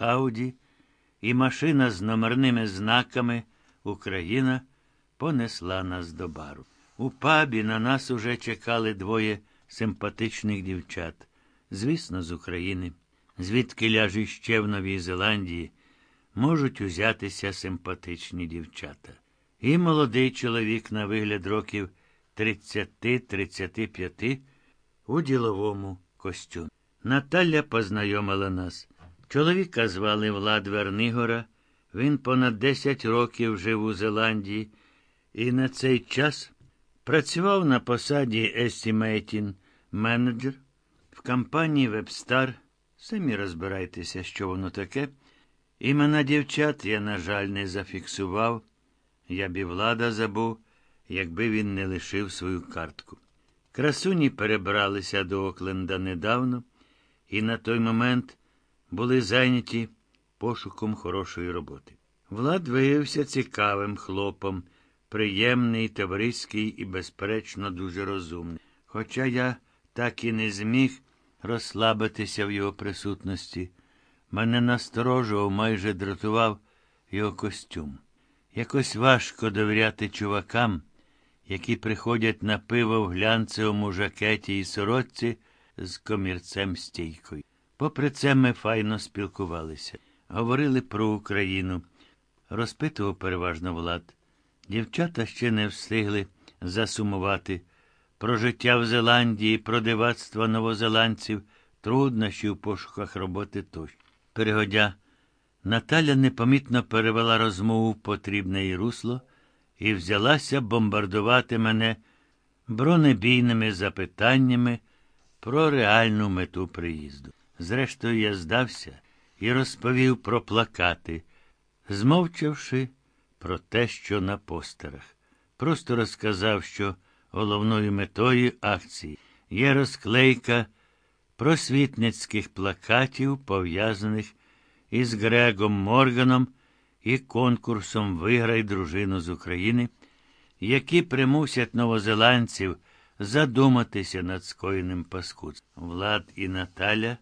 Ауді, і машина з номерними знаками Україна понесла нас до бару. У пабі на нас уже чекали двоє симпатичних дівчат, звісно, з України, звідки ляж іще в Новій Зеландії можуть узятися симпатичні дівчата. І молодий чоловік на вигляд років 30-35 у діловому костюмі. Наталя познайомила нас. Чоловіка звали Влад Вернигора. Він понад 10 років жив у Зеландії і на цей час працював на посаді Estimating Manager в компанії Webstar. Самі розбирайтеся, що воно таке. Імена дівчат я, на жаль, не зафіксував. Я б і влада забув, якби він не лишив свою картку. Красуні перебралися до Окленда недавно і на той момент були зайняті пошуком хорошої роботи. Влад виявився цікавим хлопом, приємний, товариський і, безперечно, дуже розумний. Хоча я так і не зміг розслабитися в його присутності. Мене насторожував, майже дратував його костюм. Якось важко довіряти чувакам, які приходять на пиво в глянцевому жакеті і сорочці з комірцем стійкою. Попри це ми файно спілкувалися, говорили про Україну, розпитував переважно влад. Дівчата ще не встигли засумувати про життя в Зеландії, про дивацтво новозеландців, труднощі в пошуках роботи тощо. Перегодя, Наталя непомітно перевела розмову в потрібне їй русло і взялася бомбардувати мене бронебійними запитаннями про реальну мету приїзду. Зрештою, я здався і розповів про плакати, змовчавши про те, що на постерах. Просто розказав, що головною метою акції є розклейка просвітницьких плакатів, пов'язаних із Грегом Морганом і конкурсом Виграй дружину з України, які примусять новозеландців задуматися над скоєним паскудством. Влад і Наталя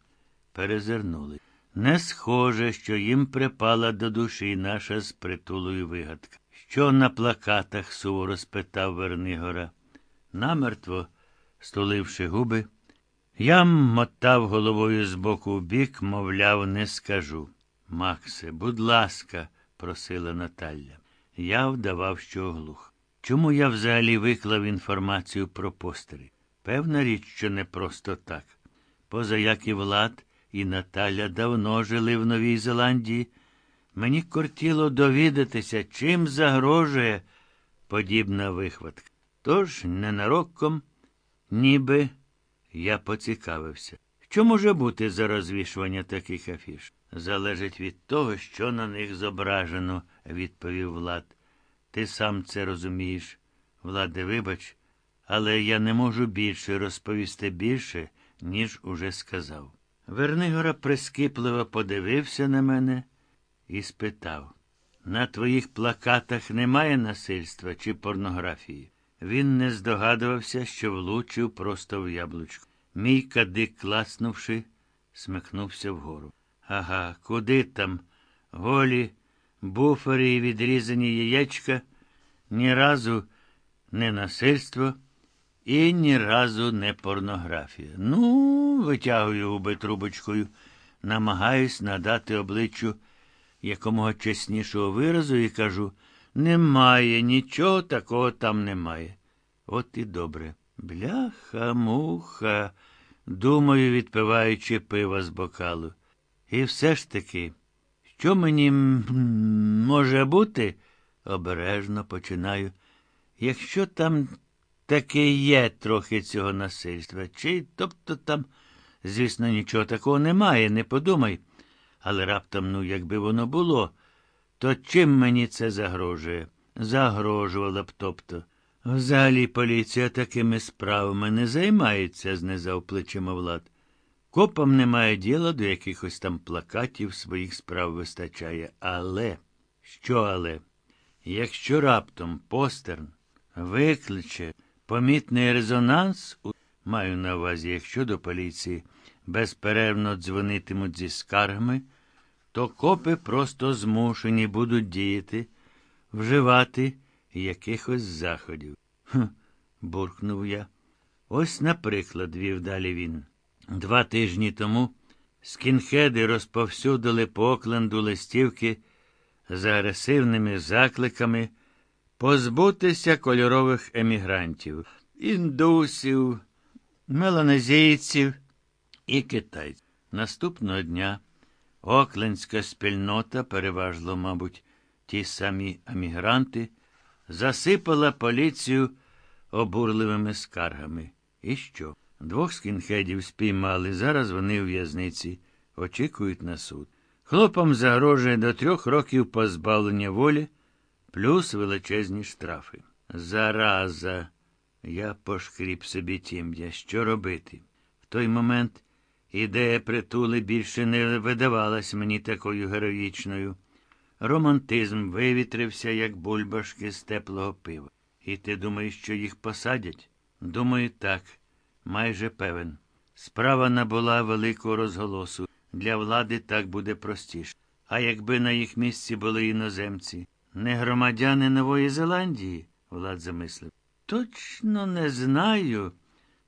перезирнули. Не схоже, що їм припала до душі наша з притулою вигадка. Що на плакатах? суворо спитав Вернигора. Намертво, стуливши губи, я мотав головою з боку в бік, мовляв, не скажу. Максе, будь ласка, просила Наталя. Я вдавав, що оглух. Чому я взагалі виклав інформацію про постери? Певна річ, що не просто так. Поза як і Влад, і Наталя давно жили в Новій Зеландії. Мені кортіло довідатися, чим загрожує подібна вихватка. Тож, ненароком, ніби я поцікавився. Що може бути за розвішування таких афіш? Залежить від того, що на них зображено, відповів Влад. Ти сам це розумієш. Владе, вибач, але я не можу більше розповісти більше, ніж уже сказав. Вернигора прискіпливо подивився на мене і спитав на твоїх плакатах немає насильства чи порнографії? Він не здогадувався, що влучив просто в яблучко. Мій кадик, класнувши, смикнувся вгору. Ага, куди там? Голі, буфери і відрізані яєчка, ні разу не насильство і ні разу не порнографія. Ну, витягую губи трубочкою, намагаюсь надати обличчю якомога чеснішого виразу і кажу немає, нічого такого там немає. От і добре. Бляха, муха, думаю, відпиваючи пива з бокалу. І все ж таки, що мені може бути, обережно починаю, якщо там таки є трохи цього насильства, чи тобто там, звісно, нічого такого немає, не подумай. Але раптом, ну, якби воно було, то чим мені це загрожує? Загрожувала б тобто. Взагалі поліція такими справами не займається, знизав плечима Влад. Копам немає діла до якихось там плакатів своїх справ вистачає. Але, що але? Якщо раптом постерн викличе помітний резонанс, маю на увазі, якщо до поліції безперервно дзвонитимуть зі скаргами, то копи просто змушені будуть діяти, вживати якихось заходів. Хм, буркнув я. Ось, наприклад, вів далі він. Два тижні тому скінхеди розповсюдили по Окленду листівки з агресивними закликами позбутися кольорових емігрантів, індусів, меланезійців і китайців. Наступного дня Оклендська спільнота, переважно, мабуть, ті самі емігранти, засипала поліцію обурливими скаргами. І що? Двох скінхедів спіймали, зараз вони у в'язниці, очікують на суд. Хлопам загрожує до трьох років позбавлення волі, плюс величезні штрафи. Зараза. Я пошкріб собі тім'я. Що робити? В той момент ідея притули більше не видавалась мені такою героїчною. Романтизм вивітрився, як бульбашки з теплого пива. І ти думаєш, що їх посадять? Думаю, так, майже певен. Справа набула великого розголосу. Для влади так буде простіше. А якби на їх місці були іноземці, не громадяни Нової Зеландії, Влад замислив. Точно не знаю.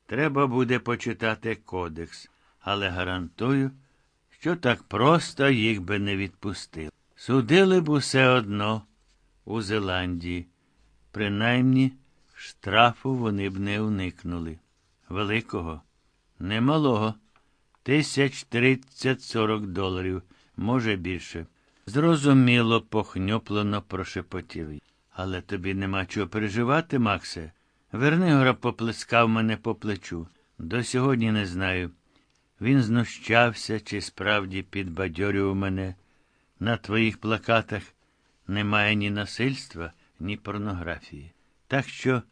Треба буде почитати кодекс, але гарантую, що так просто їх би не відпустили. Судили б усе одно у Зеландії. Принаймні, штрафу вони б не уникнули. Великого, немалого. Тисяч тридцять сорок доларів, може більше. Зрозуміло, похньоплено прошепотів. Але тобі нема чого переживати, Максе. Вернигора поплескав мене по плечу. До сьогодні не знаю. Він знущався чи справді підбадьорював мене. На твоїх плакатах немає ні насильства, ні порнографії. Так що